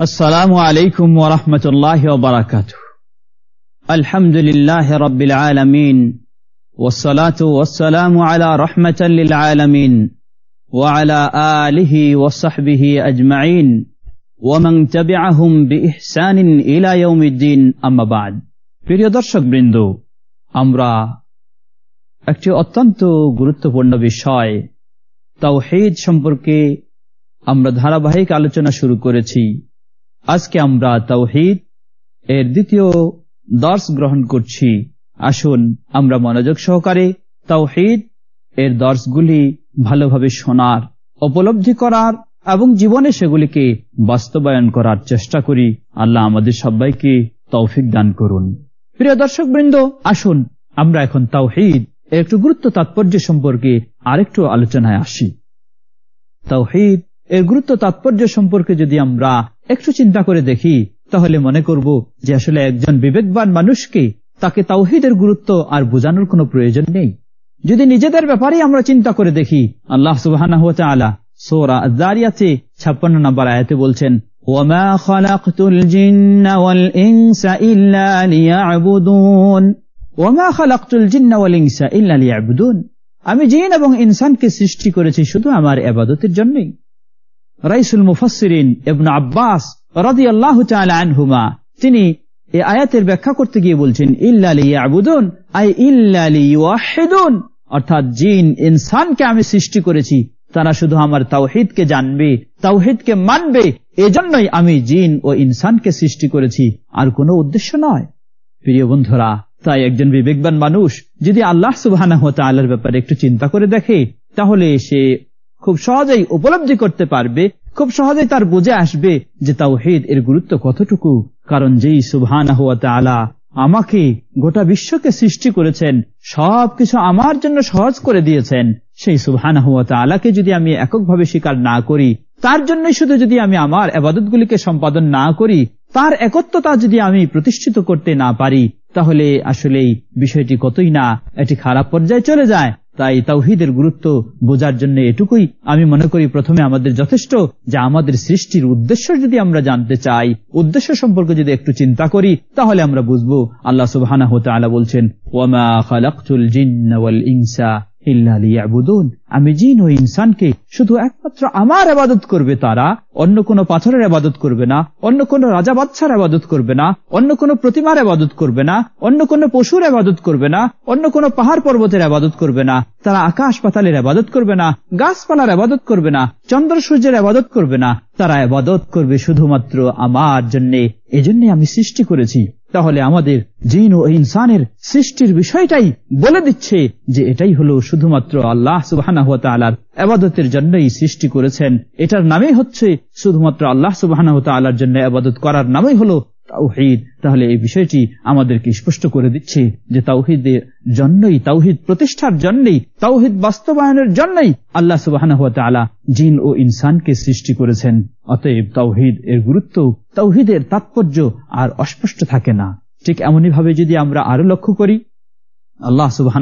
السلام عليكم ورحمة الله وبركاته الحمد لله رب العالمين والصلاة والسلام على رحمة للعالمين وعلى آله وصحبه أجمعين ومن تبعهم بإحسان إلى يوم الدين أما بعد প্রিয় দর্শক বৃন্দ আমরা একটি অত্যন্ত গুরুত্বপূর্ণ বিষয় তাওহীদ সম্পর্কে আমরা ধারাবাহিক আলোচনা শুরু করেছি আজকে আমরা তাওহীদ এর দ্বিতীয় দর্শ গ্রহণ করছি। আসুন আমরা মনোযোগ সহকারে তাওহীদ এর দর্শগুলি ভালোভাবে শোনার, উপলব্ধি করার এবং জীবনে সেগুলিকে বাস্তবায়ন করার চেষ্টা করি। আল্লাহ আমাদের সবাইকে তৌফিক দান করুন। প্রিয় দর্শক বৃন্দ আসুন আমরা এখন তাওহীদ একটু গুরুত্ব তাৎপর্য সম্পর্কে আরেকটু আলোচনায় আসি। তাওহীদ এর গুরুত্ব তাৎপর্য সম্পর্কে যদি আমরা একটু চিন্তা করে দেখি তাহলে মনে করব যে আসলে একজন বিবেকবান মানুষকে তাকে তাওহিদের গুরুত্ব আর বোঝানোর কোনো প্রয়োজন নেই যদি নিজেদের ব্যাপারে আমরা চিন্তা করে দেখি আল্লাহ সুবাহ সোরা জারিয়াতে ছাপ্পান্ন নম্বর আয়াতে বলছেন وما خلقت الجن والإنس إلا ليعبدون وما خلقت الجن والإنس إلا ليعبدون আমি জিন এবং ইনসানকে সৃষ্টি করেছি শুধু আমার এবাদতের জন্যই রাইসুল মুফাসসিরিন ইবনে আব্বাস রাদিয়াল্লাহু তাআলা আনহুমা, তিনি এই আয়াতের ব্যাখ্যা করতে গিয়ে বলছেন, ইল্লা লিয়াবুদুন, আই ইল্লা লিওয়াহিদুন। অর্থাৎ জিন, ইনসানকে আমি সৃষ্টি করেছি, তারা শুধু আমার তাওহিদকে জানবে, তাওহিদকে মানবে, এজন্যই আমি জিন ও ইনসানকে সৃষ্টি করেছি, আর কোনো উদ্দেশ্য নয়। প্রিয় বন্ধুরা, তাই একজন বিবেকবান মানুষ যদি আল্লাহ সুবাহ ব্যাপারে একটু চিন্তা করে দেখে, তাহলে সে খুব সহজেই উপলব্ধি করতে পারবে, খুব সহজেই তার বুঝে আসবে যে তাওহিদ এর গুরুত্ব কতটুকু। কারণ যেই সুবহান আলা আমাকে গোটা বিশ্বকে সৃষ্টি করেছেন, সবকিছু আমার জন্য সহজ করে দিয়েছেন, সেই সুবহান আলাকে যদি আমি এককভাবে স্বীকার না করি, তার জন্যই শুধু যদি আমি আমার আবাদতগুলিকে সম্পাদন না করি, তার একত্বতা যদি আমি প্রতিষ্ঠিত করতে না পারি, তাহলে আসলেই বিষয়টি কতই না, এটি খারাপ পর্যায়ে চলে যায়। তাই তাওহিদের গুরুত্ব বোঝার জন্য এটুকুই আমি মনে করি প্রথমে আমাদের যথেষ্ট যে আমাদের সৃষ্টির উদ্দেশ্য যদি আমরা জানতে চাই, উদ্দেশ্য সম্পর্কে যদি একটু চিন্তা করি, তাহলে আমরা বুঝব। আল্লাহ সুবাহ বলছেন ওয়ামা খালাকুল জিন্না ইনসা। আমি জিন ও ইনসানকে শুধু একমাত্র আমার আবাদত করবে তারা অন্য কোনো পাথরের আবাদত করবে না অন্য কোনো রাজা বাচ্চার আবাদত করবে না অন্য কোনো প্রতিমার আবাদত করবে না অন্য কোনো পশুর আবাদত করবে না অন্য কোনো পাহাড় পর্বতের আবাদত করবে না তারা আকাশ পাতালের আবাদত করবে না গাছপালার আবাদত করবে না চন্দ্র সূর্যের আবাদত করবে না তারা আবাদত করবে শুধুমাত্র আমার জন্য এজন্য আমি সৃষ্টি করেছি তাহলে আমাদের জিন ও ইনসানের সৃষ্টির বিষয়টাই বলে দিচ্ছে যে এটাই হলো শুধুমাত্র আল্লাহ সুবাহ আবাদতের জন্যই সৃষ্টি করেছেন। এটার নামেই হচ্ছে শুধুমাত্র আল্লাহ সুবাহ আল্লাহর জন্য আবাদত করার নামেই হলো তাওহিদ। তাহলে এই বিষয়টি আমাদেরকে স্পষ্ট করে দিচ্ছে যে তাওহিদের জন্যই, তাওহিদ প্রতিষ্ঠার জন্যই, তাওহিদ বাস্তবায়নের জন্যই আল্লাহ সুবাহ জিন ও ইনসানকে সৃষ্টি করেছেন। অতএব তাওহিদ এর গুরুত্ব, তাওহিদের তাৎপর্য আর অস্পষ্ট থাকে না। ঠিক এমনই ভাবে যদি আমরা আরও লক্ষ্য করি, আল্লাহ সুবাহ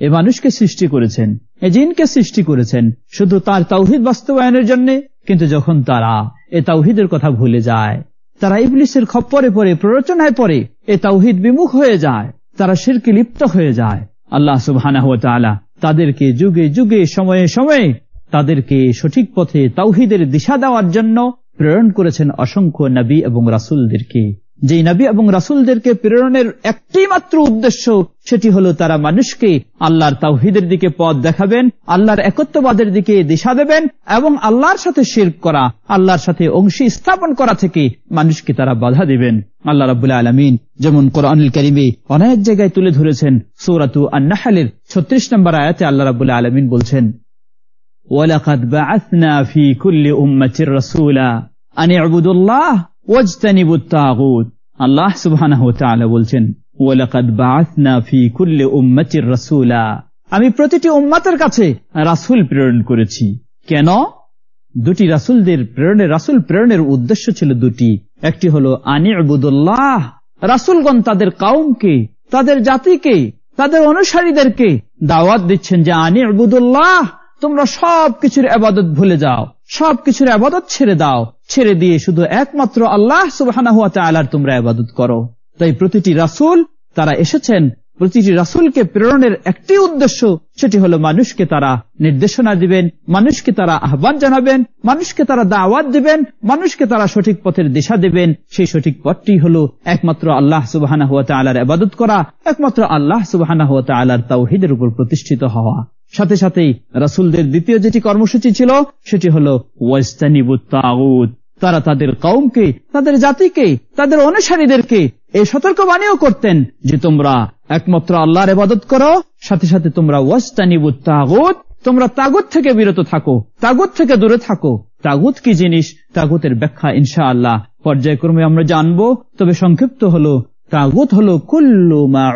এ মানুষকে সৃষ্টি করেছেন, এ জিনকে সৃষ্টি করেছেন, শুধু তার তাওহিদ বাস্তবায়নের জন্য, কিন্তু যখন তারা এ তাওহিদের কথা ভুলে যায় তারা ইবলিসের খপ্পরে পরে প্ররোচনায় পরে এ তাওহিদ বিমুখ হয়ে যায়, তারা শিরকে লিপ্ত হয়ে যায়। আল্লাহ সুবাহ তাদেরকে যুগে যুগে, সময়ে সময়ে তাদেরকে সঠিক পথে তাওহিদের দিশা দেওয়ার জন্য প্রেরণ করেছেন অসংখ্য নবী এবং রাসুলদেরকে। যে নবী এবং রাসুলদেরকে প্রেরণের একটি মাত্র উদ্দেশ্য, সেটি হলো তারা মানুষকে আল্লাহর তাওহিদের দিকে পথ দেখাবেন, আল্লাহর একত্ববাদের দিকে দিশা দেবেন এবং আল্লাহর সাথে শির করা, আল্লাহর সাথে অংশী স্থাপন করা থেকে মানুষকে তারা বাধা দিবেন। আল্লাহ রাবুল্লাহ আলমিন যেমন কোরআনুল করিমে অনেক জায়গায় তুলে ধরেছেন, সৌরাতু আন্নাহালের ছত্রিশ নম্বর আয়াতে আল্লাহ রাবুল্লাহ আলমিন বলছেন, ওয়ালাকাদ বাআসনা ফি কুল্লি উম্মাতির রাসূলা আন ইবুদুল্লাহ ওয়াজতানিবুত তাগুত। আল্লাহ তাআলা বলছেন, ওয়ালাকাদ বাআসনা ফি কুল্লি উম্মাতির রাসূলা। আমি প্রতিটি উম্মাতের কাছে রাসূল প্রেরণ করেছি। কেন? দুটি রাসূলদের প্রেরণের রাসূল প্রেরণের উদ্দেশ্য ছিল দুটি। একটি হলো, আনি আবুদুল্লাহ রাসূলগণ তাদের কাউমকে, তাদের জাতিকে, তাদের অনুসারীদেরকে দাওয়াত দিচ্ছেন যে, আনি আবুদুল্লাহ তোমরা সব কিছুর আবাদত ভুলে যাও সব কিছুর আবাদত ছেড়ে দাও, ছেড়ে দিয়ে শুধু একমাত্র আল্লাহ সুবাহ আলার তোমরা আবাদত করো। তাই প্রতিটি রাসুল, তারা এসেছেন, প্রতিটি রাসুলকে প্রেরণের একটি উদ্দেশ্য, সেটি হলো মানুষকে তারা নির্দেশনা দিবেন, মানুষকে তারা আহ্বান জানাবেন, মানুষকে তারা দাওয়াত দিবেন, মানুষকে তারা সঠিক পথের দিশা দেবেন। সেই সঠিক পথটি হলো একমাত্র আল্লাহ সুবাহানা হুয়া তালার আবাদত করা, একমাত্র আল্লাহ তালার তাওহিদের উপর প্রতিষ্ঠিত হওয়া। সাথে সাথেই রাসুলদের দ্বিতীয় যেটি কর্মসূচি ছিল, সেটি হল ওয়াইস্তানিবুত তারা তাদের কৌমকে তাদের জাতিকে, তাদের অনুসারীদেরকে এই সতর্কবাণীও করতেন যে তোমরা একমাত্র আল্লাহর এবাদত করো, সাথে সাথে তোমরা ওয়াস্তানিবুত তাগুত তোমরা তাগুত থেকে বিরত থাকো, তাগুত থেকে দূরে থাকো। তাগুত কি জিনিস? তাগুতের ব্যাখ্যা ইনশা আল্লাহ পর্যায়ক্রমে আমরা জানব, তবে সংক্ষিপ্ত হল, তাগুত হল কুল্লু মা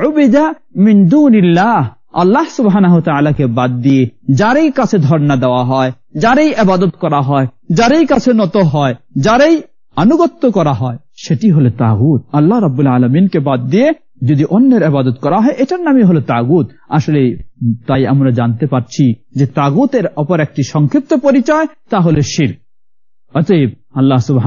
মিন্দুনিল্লাহ আল্লাহ সুবাহ আলাকে বাদ দিয়ে যারই কাছে ধর্ণা দেওয়া হয়, যারই আবাদত করা হয়, যারই কাছে নত হয়, যারই আনুগত্য করা হয়, সেটি হলো তাগুত। আল্লাহ রবাহ আলমিনকে বাদ দিয়ে যদি অন্যের আবাদত করা হয়, এটার নামই হলো তাগুত। আসলে তাই আমরা জানতে পারছি যে তাগুতের অপর একটি সংক্ষিপ্ত পরিচয়, তা হলো শির অতএব আল্লাহ সুবাহ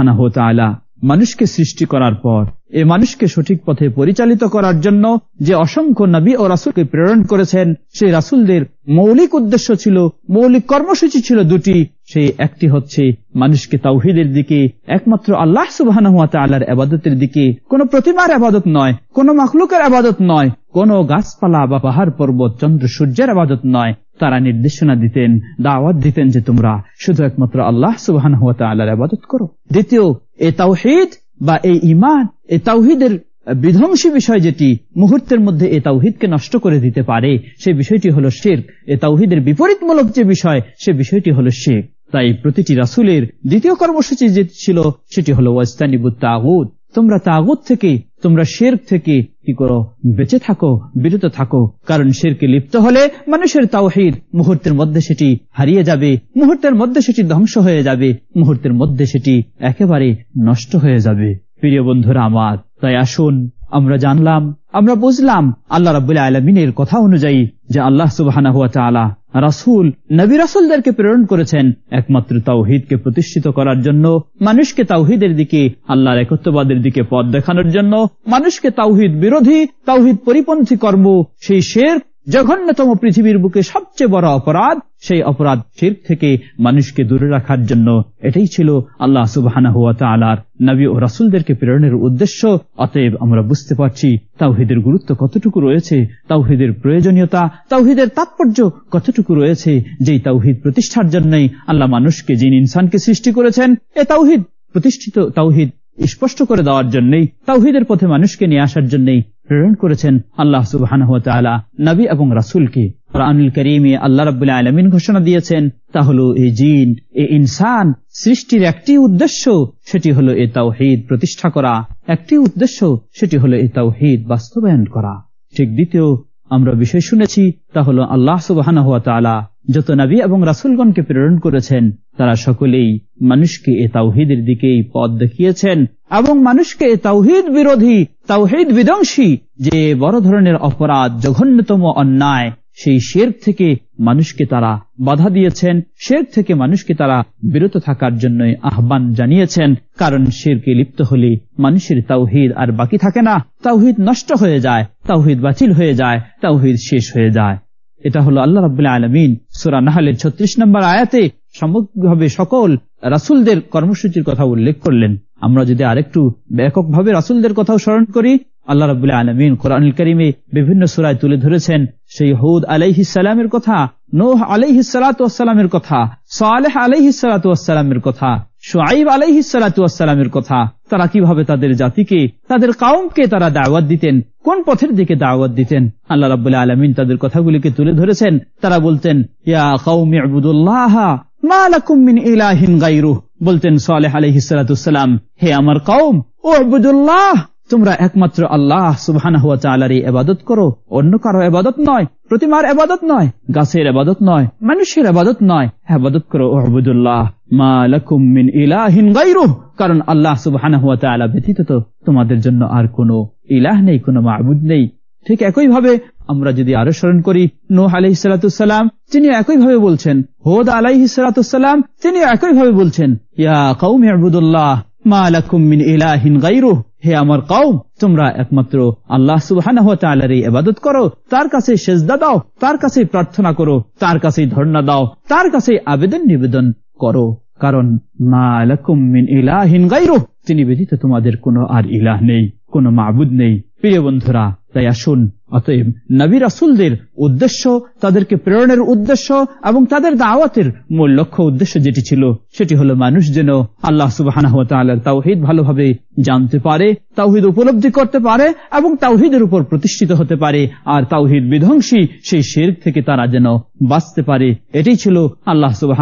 মানুষকে সৃষ্টি করার পর এ মানুষকে সঠিক পথে পরিচালিত করার জন্য যে অসংখ্য নবী ও রাসুলকে প্রেরণ করেছেন, সেই রাসুলদের মৌলিক উদ্দেশ্য ছিল, মৌলিক কর্মসূচি ছিল দুটি। সেই একটি হচ্ছে মানুষকে তাওহিদের দিকে, একমাত্র আল্লাহ সুবাহ আল্লাহর আবাদতের দিকে। কোন প্রতিমার আবাদত নয়, কোন মখলুকের আবাদত নয়, কোন গাছপালা বা পাহাড় পর্বত, চন্দ্র, সূর্যের আবাদত নয়। তারা নির্দেশনা দিতেন, দাওয়াত দিতেন যে তোমরা শুধু একমাত্র আল্লাহ সুবাহ আল্লাহর আবাদত করো। দ্বিতীয়, এ তাওহিদ বা এই ইমান এ তাওহিদের বিধ্বংসী বিষয় যেটি মুহূর্তের মধ্যে এ তাওহিদকে নষ্ট করে দিতে পারে, সে বিষয়টি হল শেখ এ তাওহিদের বিপরীতমূলক যে বিষয়, সে বিষয়টি হল শেখ তাই প্রতিটি রাসুলের দ্বিতীয় কর্মসূচি যে ছিল, সেটি হল ওয়াস্তানিবুত তাগুদ তোমরা তাগুদ থেকে তোমরা শের থেকে কি করো? বেঁচে থাকো, বিরত থাকো। কারণ শেরকে লিপ্ত হলে মানুষের তাওহিদ মুহূর্তের মধ্যে সেটি হারিয়ে যাবে, মুহূর্তের মধ্যে সেটি ধ্বংস হয়ে যাবে, মুহূর্তের মধ্যে সেটি একেবারে নষ্ট হয়ে যাবে। প্রিয় বন্ধুরা আমার, তাই আসুন, আমরা জানলাম আমরা বুঝলাম আল্লাহ রাবুল্লাহ আলমিনের কথা অনুযায়ী যে আল্লাহ সুবাহ রাসুল, নবী রাসুলদেরকে প্রেরণ করেছেন একমাত্র তাওহিদকে প্রতিষ্ঠিত করার জন্য, মানুষকে তাওহিদের দিকে, আল্লাহর একত্ববাদের দিকে পথ দেখানোর জন্য, মানুষকে তাওহিদ বিরোধী, তাওহিদ পরিপন্থী কর্ম, সেই শের জঘন্যতম পৃথিবীর বুকে সবচেয়ে বড় অপরাধ, সেই অপরাধ শির থেকে মানুষকে দূরে রাখার জন্য এটাই ছিল আল্লাহ সুবাহ নবী ও রাসুলদেরকে প্রেরণের উদ্দেশ্য। অতএব আমরা বুঝতে পারছি তাওহিদের গুরুত্ব কতটুকু রয়েছে, তাওহিদের প্রয়োজনীয়তা, তাওহিদের তাৎপর্য কতটুকু রয়েছে, যেই তাওহিদ প্রতিষ্ঠার জন্যই আল্লাহ মানুষকে, যিনি ইনসানকে সৃষ্টি করেছেন, এ তাওহিদ প্রতিষ্ঠিত তাওহিদ স্পষ্ট করে দেওয়ার জন্যই, তাওহিদের পথে মানুষকে নিয়ে আসার জন্যই প্রেরণ করেছেন আল্লাহ সুবাহ নবী এবং রাসুলকে আনুল করিমে আল্লাহ রবাহ আলমিন ঘোষণা দিয়েছেন, তা হল এ জিন, এ ইনসান, সৃষ্টির একটি উদ্দেশ্য, সেটি হলো এ তাওহিদ প্রতিষ্ঠা করা। একটি উদ্দেশ্য, সেটি হলো এ তাওহিদ বাস্তবায়ন করা। ঠিক দ্বিতীয় আমরা বিষয় শুনেছি, তা হল আল্লাহ সুবাহ যত নবী এবং রাসুলগণকে প্রেরণ করেছেন, তারা সকলেই মানুষকে এ তাওহিদের দিকেই পথ দেখিয়েছেন এবং মানুষকে তাওহিদ বিরোধী, তাওহিদ বিধ্বংসী, যে বড় ধরনের অপরাধ, জঘন্যতম অন্যায়, সেই শের থেকে মানুষকে তারা বাধা দিয়েছেন শের থেকে মানুষকে তারা বিরত থাকার জন্যই আহ্বান জানিয়েছেন, কারণ শেরকে লিপ্ত হলে মানুষের তাওহিদ আর বাকি থাকে না। তাওহিদ নষ্ট হয়ে যায়, তাওহিদ বাতিল হয়ে যায়, তাওহিদ শেষ হয়ে যায়। এটা হলো আল্লাহ রাবুল্লাহ আলমিন। সুরা নাহালের ছত্রিশ নম্বর আয়াতে সামগ্রিকভাবে সকল রাসুলদের কর্মসূচির কথা উল্লেখ করলেন। আমরা যদি আরেকটু ব্যাপকভাবে রাসুলদের কথাও স্মরণ করি, আল্লাহ রাবুল্লাহ আলমিন কোরআন করিমে বিভিন্ন সুরায় তুলে ধরেছেন, সেই হৌদ আলাইহিসালামের কথা, নোহ আলাইহিসালামের কথা, সালেহ আলাইহিসালামের কথা সোয়াইব আলাইহিসালামের কথা। তারা কীভাবে তাদের জাতিকে, তাদের কাউমকে তারা দাওয়াত দিতেন কোন পথের দিকে দাওয়াত দিতেন? আল্লাহ রাবুল্লাহ আলমিন তাদের কথাগুলিকে তুলে ধরেছেন। তারা বলতেন বলতেন, সালেহ আলহিসাম হে আমার কৌম ও আবুদুল্লাহ তোমরা একমাত্র আল্লাহ সুবহান এবাদত করো। অন্য কারও এবাদত নয়, প্রতিমার এবাদত নয়, গাছের এবাদত নয়, মানুষের এবাদত নয়। আবাদত করো ওহবুদুল্লাহ মালাকুমিন ইলাহিন গাইরু কারণ আল্লাহ সুবহান ব্যতীত তো তোমাদের জন্য আর কোনো ইলাহ নেই, কোনো মাহবুদ নেই। ঠিক একইভাবে আমরা যদি আরও স্মরণ করি, নোহ আলহ সালাতাম তিনি একইভাবে বলছেন। হোদ আলাইহ সালাতাম তিনি একইভাবে বলছেন, ইয়া গাইরুহ একমাত্র আল্লাহ সুবাহান এবাদত করো, তার কাছে সেজদা দাও, তার কাছে প্রার্থনা করো, তার কাছে ধর্ণা দাও, তার কাছে আবেদন নিবেদন করো। কারণ, মা আলাকুম মিন ইলাহিন গাইরু তিনি ব্যতীত তোমাদের কোনো আর ইলাহ নেই। কোনো মাবুদ নেই। প্রিয় বন্ধুরা, তাই আসুন, অতএব নবী রাসুলদের উদ্দেশ্য, তাদেরকে প্রেরণের উদ্দেশ্য এবং তাদের দাওয়াতের মূল লক্ষ্য উদ্দেশ্য যেটি ছিল, সেটি হলো মানুষ যেন আল্লাহ সুবাহ তাওহিদ ভালোভাবে জানতে পারে, তাওহিদ উপলব্ধি করতে পারে এবং তাওহিদের উপর প্রতিষ্ঠিত হতে পারে। আর তাওহিদ বিধ্বংসী, সেই শের থেকে তারা যেন বাঁচতে পারে। এটাই ছিল আল্লাহ সুবাহ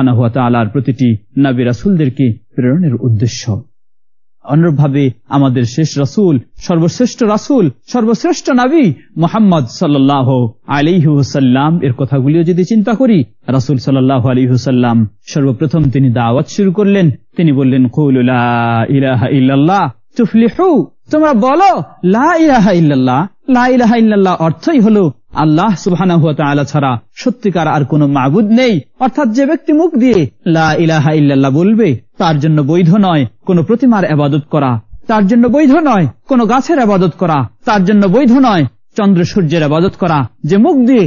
প্রতিটি নবী রাসুলদেরকে প্রেরণের উদ্দেশ্য। অনুরূপভাবে আমাদের শেষ রাসুল, সর্বশ্রেষ্ঠ রাসুল, সর্বশ্রেষ্ঠ নাবী মোহাম্মদ সাল্লাহ আলিহুসাল্লাম এর কথাগুলিও যদি চিন্তা করি, রাসুল সাল্লাহ আলিহুসাল্লাম সর্বপ্রথম তিনি দাওয়াত শুরু করলেন। তিনি বললেন তোমরা বলো, লা অর্থই হলো আল্লাহ সুবাহ ছাড়া সত্যিকার আর কোন মাবুদ নেই। অর্থাৎ যে ব্যক্তি মুখ দিয়ে লা ইলাহা ইল্লাল্লাহ বলবে তার জন্য বৈধ নয় কোন প্রতিমার আবাদত করা। তার জন্য বৈধ নয় কোন গাছের আবাদত করা। তার জন্য বৈধ নয় চন্দ্র সূর্যের আবাদত করা, যে মুখ দিয়ে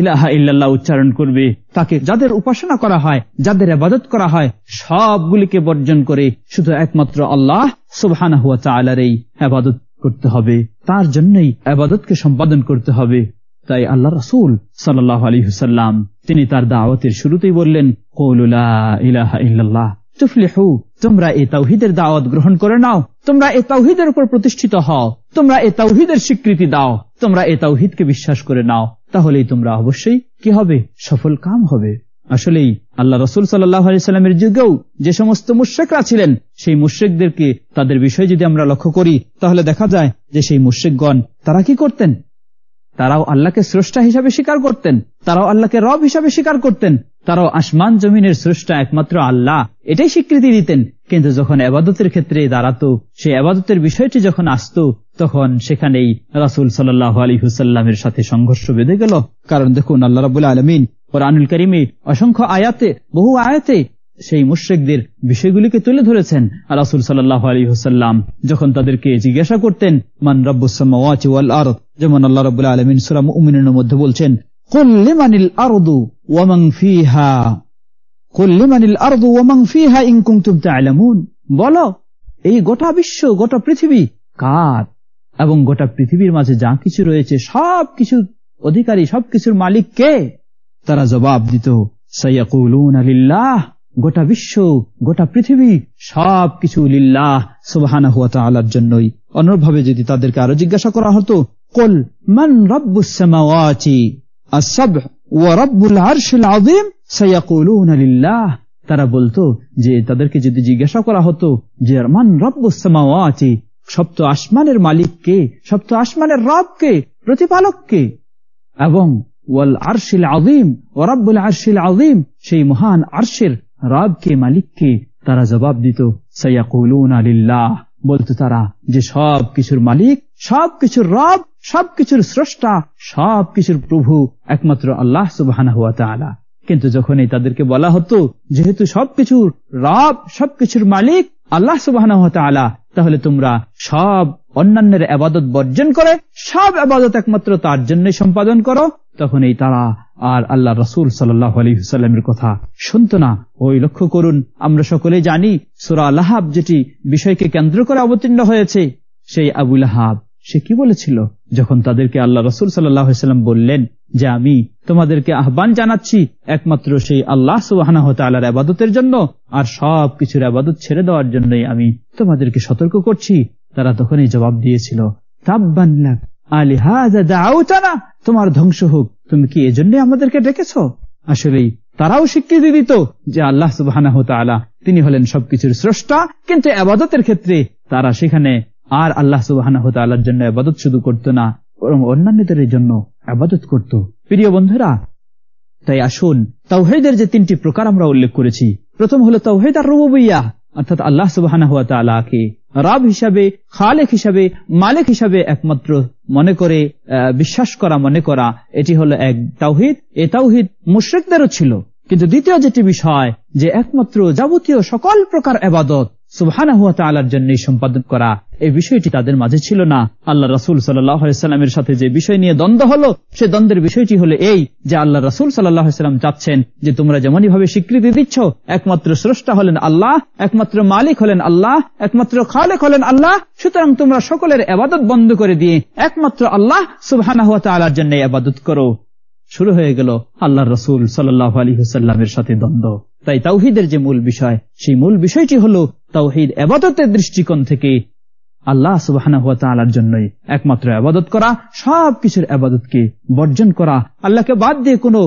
ইলাহা ইল্লাল্লাহ উচ্চারণ করবে। তাকে যাদের উপাসনা করা হয়, যাদের আবাদত করা হয়, সবগুলিকে বর্জন করে শুধু একমাত্র আল্লাহ সুবহানা হুয়া চালার এই আবাদত করতে হবে। তার জন্যই আবাদতকে সম্পাদন করতে হবে। তাই আল্লাহ রসুল সাল্লাহ আলী হুসাল্লাম তিনি তার দাওয়াতের শুরুতেই বললেন কৌলুল্লাহ ইলাহা ইল্লাল্লাহ। তুফলিহু, তোমরা এই তাওহিদের দাওয়াত গ্রহণ করে নাও। তোমরা এই তাওহিদের উপর প্রতিষ্ঠিত হও। তোমরা এই তাওহিদের স্বীকৃতি দাও। তোমরা এই তাওহিদকে বিশ্বাস করে নাও। তাহলেই তোমরা অবশ্যই কি হবে? সফল কাম হবে। আসলেই আল্লাহ রসুল সাল্লামের যুগেও যে সমস্ত মুশ্রেকরা ছিলেন, সেই মুশ্রেকদেরকে তাদের বিষয়ে যদি আমরা লক্ষ্য করি, তাহলে দেখা যায় যে সেই মুশ্রেকগণ তারা কি করতেন? তারাও আল্লাহকে স্রষ্টা হিসাবে স্বীকার করতেন। তারাও আল্লাহকে রব হিসাবে স্বীকার করতেন। তারাও আসমান জমিনের স্রষ্টা একমাত্র আল্লাহ। এটাই স্বীকৃতি দিতেন। কিন্তু যখন আবাদতের ক্ষেত্রে দাঁড়াতো সেই আবাদতের বিষয়টি যখন আসত, তখন সেখানেই রাসুল সাল্লাহ আলী হুসাল্লামের সাথে সংঘর্ষ বেঁধে গেল। কারণ দেখুন, আল্লাহ রাবুল্লাহ আলমিন কোরআনুল করিমে অসংখ্য আয়াতে, বহু আয়াতে সেই মুশ্রেকদের বিষয়গুলিকে তুলে ধরেছেন রাসুল সাল্লাহ আলী হুসাল্লাম যখন তাদেরকে জিজ্ঞাসা করতেন, মান রব্বুসাল আর যেমন আল্লাহ রবুল্লাহ আলমিন সুরাম উমিনের মধ্যে বলছেন এই গোটা বিশ্ব, গোটা পৃথিবী কার? এবং গোটা পৃথিবীর মাঝে যা কিছু রয়েছে, সব কিছু অধিকারী সবকিছুর মালিক কে? তারা জবাব দিত, সৈয়াকুলুন আলিল্লাহ গোটা বিশ্ব, গোটা পৃথিবী সব কিছু লিল্লাহ সুবাহানা হুয়া তালার জন্যই। অন্যভাবে যদি তাদেরকে আরও জিজ্ঞাসা করা হতো, কল মান রব্বুসামাওয়াতি আসব ও রব্বুল আরশিল আযীম? সায়াকুলুন লিল্লাহ। তারা বলতো যে তাদেরকে যদি জিজ্ঞাসা করা হতো যে, মান রব্বুসামাওয়াতি সপ্ত আসমানের মালিক কে? সপ্ত আসমানের রব কে? প্রতিপালক কে? এবং, ওয়াল আরশিল আযীম? ও রব্বুল আরশিল আযীম? সেই মহান আরশের রবকে, মালিককে তারা জবাব দিত, সৈয়াকুলুন আলিল্লাহ বলতো তারা যে সব কিছুর মালিক সব কিছুর রব সব কিছুর স্রষ্টা সব কিছুর প্রভু একমাত্র আল্লাহ সুবাহ কিন্তু যখনই তাদেরকে বলা হতো, যেহেতু সবকিছুর রব, সবকিছুর মালিক আল্লাহ সুবাহ তাহলে তোমরা সব অন্যান্যের আবাদত বর্জন করে, সব আবাদত একমাত্র তার জন্যই সম্পাদন করো। তখন এই তারা আর আল্লাহ রসুল সাল্লাহ আলী হুসাল্লামের কথা শুনত না। ওই লক্ষ্য করুন, আমরা সকলে জানি সুরা আল্লাহাব যেটি বিষয়কে কেন্দ্র করে অবতীর্ণ হয়েছে। সেই আবুল আহাব সে কি বলেছিল? যখন তাদেরকে আল্লাহ রসুল সাল্লাম বললেন যে, আমি তোমাদেরকে আহ্বান জানাচ্ছি একমাত্র সেই আল্লাহ সুবাহ আল্লাহর আবাদতের জন্য, আর সব কিছুর আবাদত ছেড়ে দেওয়ার জন্যই আমি তোমাদেরকে সতর্ক করছি। তারা তখনই জবাব দিয়েছিল তোমার ধ্বংস হোক। তুমি কি এজন্য আমাদেরকে ডেকেছ? আসলেই তারাও স্বীকৃতি দিত যে আল্লাহ সুবাহ তিনি হলেন সবকিছুর স্রষ্টা, কিন্তু আবাদতের ক্ষেত্রে তারা সেখানে আর আল্লাহ সুবাহ জন্য আবাদত শুধু করতো না, বরং অন্যান্যদের জন্য আবাদত করত। প্রিয় বন্ধুরা, তাই আসুন, তাওহেদের যে তিনটি প্রকার আমরা উল্লেখ করেছি। প্রথম হলো তাওহেদ আর রুবইয়া অর্থাৎ আল্লাহ সুবাহ রাব হিসাবে, খালেক হিসাবে, মালিক হিসাবে একমাত্র মনে করে বিশ্বাস করা, মনে করা, এটি হলো এক তাওহিদ। এ তাওহিদ মুশ্রিকদেরও ছিল। কিন্তু দ্বিতীয় যেটি বিষয়, যে একমাত্র যাবতীয় সকল প্রকার হুয়া তালার জন্য সম্পাদন করা এই বিষয়টি তাদের মাঝে ছিল না। আল্লাহ রসুল সাল্লামের সাথে যে বিষয় নিয়ে দ্বন্দ্ব হলো, সে দ্বন্দ্বের বিষয়টি হলো এই যে আল্লাহ রসুল সাল্লাম চাচ্ছেন যে তোমরা যেমনই ভাবে স্বীকৃতি দিচ্ছ, একমাত্র স্রষ্টা হলেন আল্লাহ, একমাত্র মালিক হলেন আল্লাহ, একমাত্র খালেক হলেন আল্লাহ, সুতরাং তোমরা সকলের আবাদত বন্ধ করে দিয়ে একমাত্র আল্লাহ হুয়া তালার জন্য আবাদত করো। শুরু হয়ে গেল আল্লাহ রসুল সাল্লাহ আলী হুসাল্লামের সাথে দ্বন্দ্ব। তাই তাওহিদের যে মূল বিষয়, সেই মূল বিষয়টি হল তাওহিদ আবাদতের দৃষ্টিকোণ থেকে আল্লাহ সুবাহ জন্যই একমাত্র আবাদত করা সব কিছুর আবাদতকে বর্জন করা। আল্লাহকে বাদ দিয়ে কোনো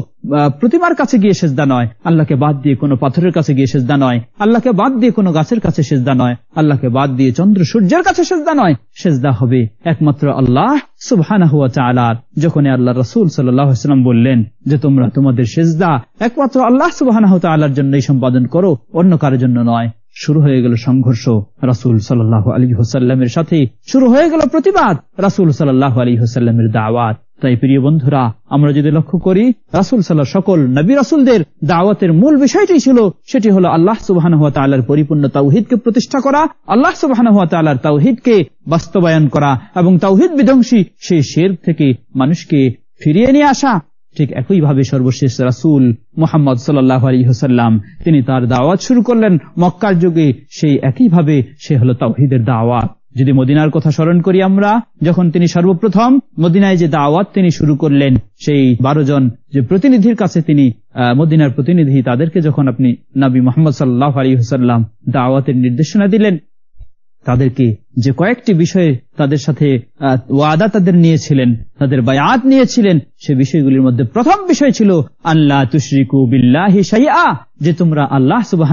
প্রতিমার কাছে গিয়ে সেজদা নয়। আল্লাহকে বাদ দিয়ে কোনো পাথরের কাছে গিয়ে সেজদা নয়। আল্লাহকে বাদ দিয়ে কোনো গাছের কাছে সেজদা নয়। আল্লাহকে বাদ দিয়ে চন্দ্র সূর্যের কাছে সেজদা নয়। সেজদা হবে একমাত্র আল্লাহ সুবহানা হুয়া চালার যখন আল্লাহ রসুল সাল্লাম বললেন যে, তোমরা তোমাদের সেজদা একমাত্র আল্লাহ সুবাহ তাল্লাহর জন্যই সম্পাদন করো, অন্য কারোর জন্য নয়। শুরু হয়ে গেল সংঘর্ষ রাসুল সাল্লাহ আলী হোসাল্লামের সাথে। শুরু হয়ে গেল প্রতিবাদ রাসুল সাল্লাহ আলী হোসাল্লামের দাওয়াত। তাই প্রিয় বন্ধুরা, আমরা যদি লক্ষ্য করি, রাসুল সাল্লাহ সকল নবী রাসুলদের দাওয়াতের মূল বিষয়টি ছিল, সেটি হলো আল্লাহ সুবাহান হাত তাল্লার পরিপূর্ণ তাওহিদকে প্রতিষ্ঠা করা, আল্লাহ সুবাহান হাত তাল্লার তাওহিদকে বাস্তবায়ন করা এবং তাওহিদ বিধ্বংসী সেই শের থেকে মানুষকে ফিরিয়ে নিয়ে আসা। ঠিক একইভাবে সর্বশেষ রাসুল মোহাম্মদ সাল্লাহ আলী হোসাল্লাম তিনি তার দাওয়াত শুরু করলেন মক্কার যুগে। সেই একইভাবে সে হল তাওহিদের দাওয়াত। যদি মদিনার কথা স্মরণ করি আমরা, যখন তিনি সর্বপ্রথম মদিনায় যে দাওয়াত তিনি শুরু করলেন, সেই বারো জন যে প্রতিনিধির কাছে তিনি মদিনার প্রতিনিধি, তাদেরকে যখন আপনি নবী মোহাম্মদ সাল্লাহ আলী হুসাল্লাম দাওয়াতের নির্দেশনা দিলেন তাদেরকে যে কয়েকটি বিষয়ে তাদের সাথে ওয়াদা তাদের নিয়েছিলেন, তাদের বায়াত নিয়েছিলেন, সে বিষয়গুলির মধ্যে প্রথম বিষয় ছিল আল্লাহ তুশরিকু বিল্লাহি সাইয়া যে তোমরা আল্লাহ সুবাহ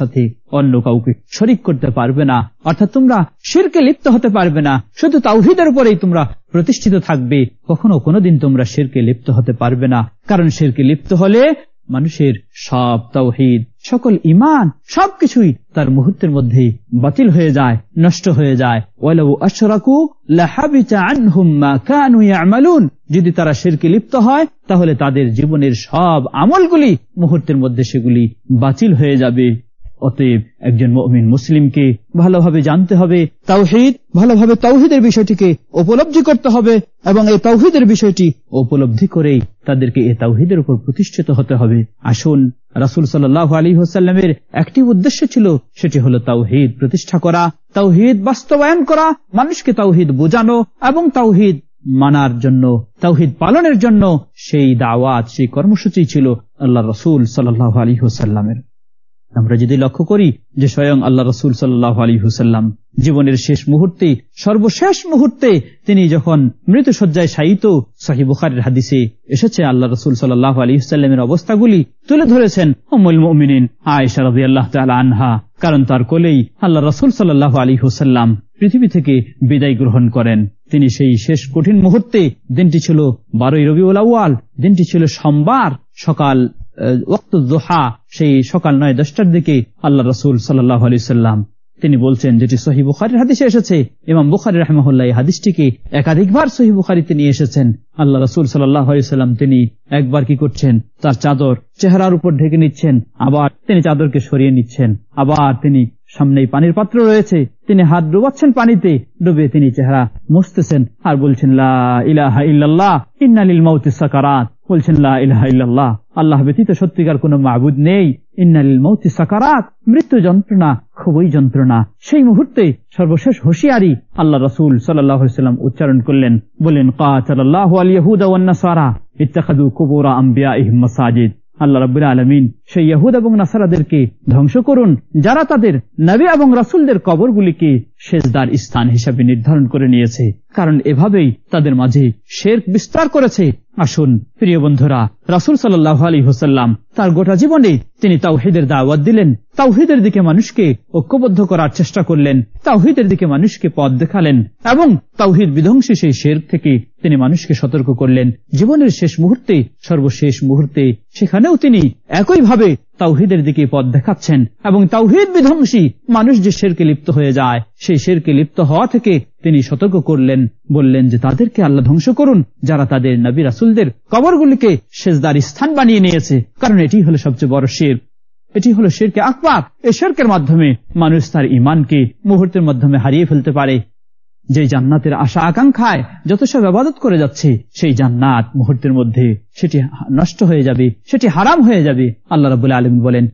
সাথে অন্য কাউকে শরিক করতে পারবে না, অর্থাৎ তোমরা শিরকে লিপ্ত হতে পারবে না, শুধু তাওহিদের উপরেই তোমরা প্রতিষ্ঠিত থাকবে, কখনো কোনোদিন তোমরা শিরকে লিপ্ত হতে পারবে না, কারণ শিরকে লিপ্ত হলে মানুষের সব তৌহিদ, সকল ইমান সবকিছুই তার মুহূর্তের মধ্যে বাতিল হয়ে যায়, নষ্ট হয়ে যায়। যদি তারা শেরকে লিপ্ত হয়, তাহলে তাদের জীবনের সব আমলগুলি মুহূর্তের মধ্যে সেগুলি বাতিল হয়ে যাবে। অতএব একজন মমিন মুসলিমকে ভালোভাবে জানতে হবে, তাওহিদ, ভালোভাবে তৌহিদের বিষয়টিকে উপলব্ধি করতে হবে এবং এই তৌহিদের বিষয়টি উপলব্ধি করেই তাদেরকে এই তাওহিদের উপর প্রতিষ্ঠিত হতে হবে। আসুন, রাসুল সাল্লাহ আলী হোসাল্লামের একটি উদ্দেশ্য ছিল, সেটি হল তাওহিদ প্রতিষ্ঠা করা, তাওহিদ বাস্তবায়ন করা, মানুষকে তাওহিদ বোঝানো এবং তাওহিদ মানার জন্য, তাওহিদ পালনের জন্য সেই দাওয়াত, সেই কর্মসূচি ছিল আল্লাহ রসুল সাল্লাহ আলী হোসাল্লামের আমরা যদি লক্ষ্য করি যে স্বয়ং আল্লাহ রসুল সাল্লাহ আলী হুসাল্লাম জীবনের শেষ মুহূর্তে, সর্বশেষ মুহূর্তে তিনি যখন মৃত সজ্জায় শায়িত সাহি বুখারের হাদিসে এসেছে, আল্লাহ রসুল সাল্লাহ আলী হুসাল্লামের অবস্থাগুলি তুলে ধরেছেন অমুল মমিনিন আয়সা রবি আল্লাহ আনহা। কারণ তার কোলেই আল্লাহ রসুল সাল্লাহ আলী হুসাল্লাম পৃথিবী থেকে বিদায় গ্রহণ করেন। তিনি সেই শেষ কঠিন মুহূর্তে, দিনটি ছিল বারোই রবিউল আউ্য়াল, দিনটি ছিল সোমবার সকাল দোহা, সেই সকাল নয়, দশটার দিকে আল্লাহ রসুল সাল্লাহ আলি সাল্লাম তিনি বলছেন, যেটি সহি বুখারির হাদিসে এসেছে এবং বুখারি রহমহল্লা এই হাদিসটিকে একাধিকবার সহি বুখারিতে নিয়ে এসেছেন। আল্লাহ রসুল সাল্লাহ সাল্লাম তিনি একবার কি করছেন, তার চাদর চেহারার উপর ঢেকে নিচ্ছেন, আবার তিনি চাদরকে সরিয়ে নিচ্ছেন, আবার তিনি সামনেই পানির পাত্র রয়েছে, তিনি হাত ডুবাচ্ছেন পানিতে, ডুবে তিনি চেহারা মুছতেছেন, আর বলছেন, লা ইলাহা ইল্লাল্লাহ ইন্নালিল মৌতি সাকারাত। বলছেন আল্লাহ ব্যতীত সত্যিকার কোন মাহবুদ নেই। ইন্নালিল মৌতি সাকারাত, মৃত্যু যন্ত্রণা খুবই যন্ত্রণা। সেই মুহূর্তে সর্বশেষ হুশিয়ারি আল্লাহ রসুল সাল্লাম উচ্চারণ করলেন। বলেন কাতাল্লাহ আলিয়াহুদা ইত্তাখাদু কুবুরা আম্বিয়া ইহিম আল্লাহ রবুল্লা আলমিন সেই ইহুদ এবং নাসারাদেরকে ধ্বংস করুন। যারা তাদের নবী এবং রাসুলদের কবরগুলিকে শেষদার স্থান হিসাবে নির্ধারণ করে নিয়েছে। কারণ এভাবেই তাদের মাঝে শের বিস্তার করেছে। আসুন, প্রিয় বন্ধুরা, রাসুল সাল্লাহ আলী হোসাল্লাম তার গোটা জীবনে তিনি তাওহিদের দাওয়াত দিলেন। তাওহিদের দিকে মানুষকে ঐক্যবদ্ধ করার চেষ্টা করলেন। তাওহিদের দিকে মানুষকে পথ দেখালেন এবং তাওহিদ বিধ্বংসী সেই শের থেকে তিনি মানুষকে সতর্ক করলেন। জীবনের শেষ মুহূর্তে, সর্বশেষ মুহূর্তে, সেখানেও তিনি একইভাবে তাওহিদের দিকে পথ দেখাচ্ছেন এবং তাওহিদ বিধ্বংসী মানুষ যে শেরকে লিপ্ত হয়ে যায়, সেই শেরকে লিপ্ত হওয়া থেকে তিনি সতর্ক করলেন, বললেন যে তাদেরকে আল্লাহ ধ্বংস করুন, যারা তাদের নবী রাসুলদের কবরগুলিকে শেষদার স্থান বানিয়ে নিয়েছে, কারণ এটি হলো সবচেয়ে বড় শের। এটি হলো শেরকে আকবার এ শেরকের মাধ্যমে মানুষ তার ইমানকে মুহূর্তের মাধ্যমে হারিয়ে ফেলতে পারে। যে জান্নাতের আশা আকাঙ্ক্ষায় যত সব আবাদত করে যাচ্ছে সেই জান্নাত মুহূর্তের মধ্যে সেটি নষ্ট হয়ে যাবে সেটি হারাম হয়ে যাবে আল্লাহ রাবুল আলম বলেন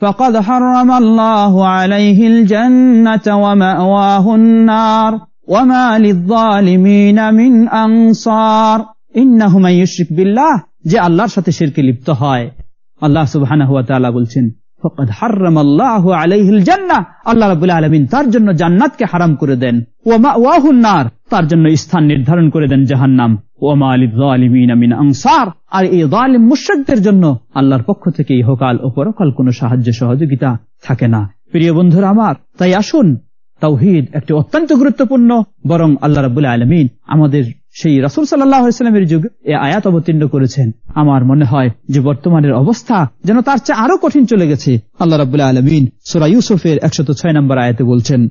فقد حرم الله عليه الجنة ومأواه النار وما للظالمين من أنصار إنه من يشرك بالله যে আল্লাহর সাথে শিরকে লিপ্ত হয় আল্লাহ সুবহানাহু ওয়া তাআলা বলছেন তার জন্য জান্নাতকে হারাম করে দেন। তার জন্য স্থান নির্ধারণ করে দেন জাহান্নাম। আর এই জন্য আল্লাহর পক্ষ থেকে ইহকাল ও পরকাল কোনো সাহায্য সহযোগিতা থাকে না। প্রিয় বন্ধুরা আমার, তাই আসুন, তাওহিদ একটি অত্যন্ত গুরুত্বপূর্ণ, বরং আল্লাহ রাবুল আলমিন আমাদের সেই রসুল সাল্লাহামের যুগ এ আয়াত অবতীর্ণ করেছেন। আমার মনে হয় যে বর্তমানের অবস্থা যেন তার চেয়ে আরও কঠিন চলে গেছে। আল্লাহ রবাহ আলমিন সুরা ইউসুফের একশত ছয় নম্বর আয়াতে বলছেন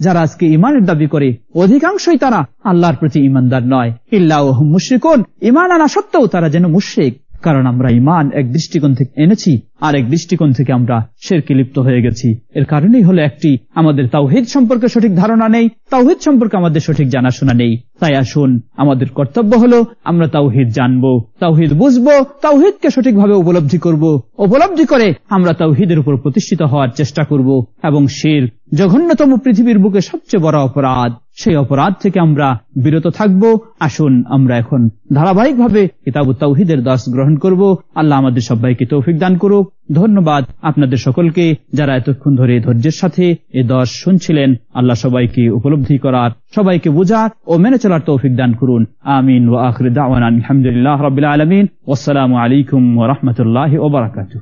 যারা আজকে ইমানের দাবি করে, অধিকাংশই তারা আল্লাহর প্রতি ইমানদার নয়। ইল্লাহ মুশ্রিকুন ইমান আনা সত্ত্বেও তারা যেন মুশ্রিক। কারণ আমরা ইমান এক দৃষ্টিকোণ থেকে এনেছি, আর এক দৃষ্টিকোণ থেকে আমরা শেরকে লিপ্ত হয়ে গেছি। এর কারণেই হলো একটি, আমাদের তাওহিদ সম্পর্কে সঠিক ধারণা নেই, তাওহিদ সম্পর্কে আমাদের সঠিক জানাশোনা নেই। তাই আসুন, আমাদের কর্তব্য হলো, আমরা তাওহিদ জানব, তাওহিদ বুঝব, তাওহিদকে সঠিকভাবে উপলব্ধি করব। উপলব্ধি করে আমরা তাওহিদের উপর প্রতিষ্ঠিত হওয়ার চেষ্টা করব, এবং শের জঘন্যতম পৃথিবীর বুকে সবচেয়ে বড় অপরাধ। সেই অপরাধ থেকে আমরা বিরত থাকব। আসুন, আমরা এখন ধারাবাহিকভাবে কিতাব তাওহিদের দশ গ্রহণ করব। আল্লাহ আমাদের সবাইকে তৌফিক দান করুক। ধন্যবাদ আপনাদের সকলকে যারা এতক্ষণ ধরে ধৈর্যের সাথে এ দশ শুনছিলেন। আল্লাহ সবাইকে উপলব্ধি করার, সবাইকে বোঝার ও মেনে চলার তৌফিক দান করুন। আমিন ও আখরি দাওয়ান আলহামদুলিল্লাহ রবিল আলমিন। ওসালামু আলাইকুম রহমতুল্লাহ ওবরাকাতু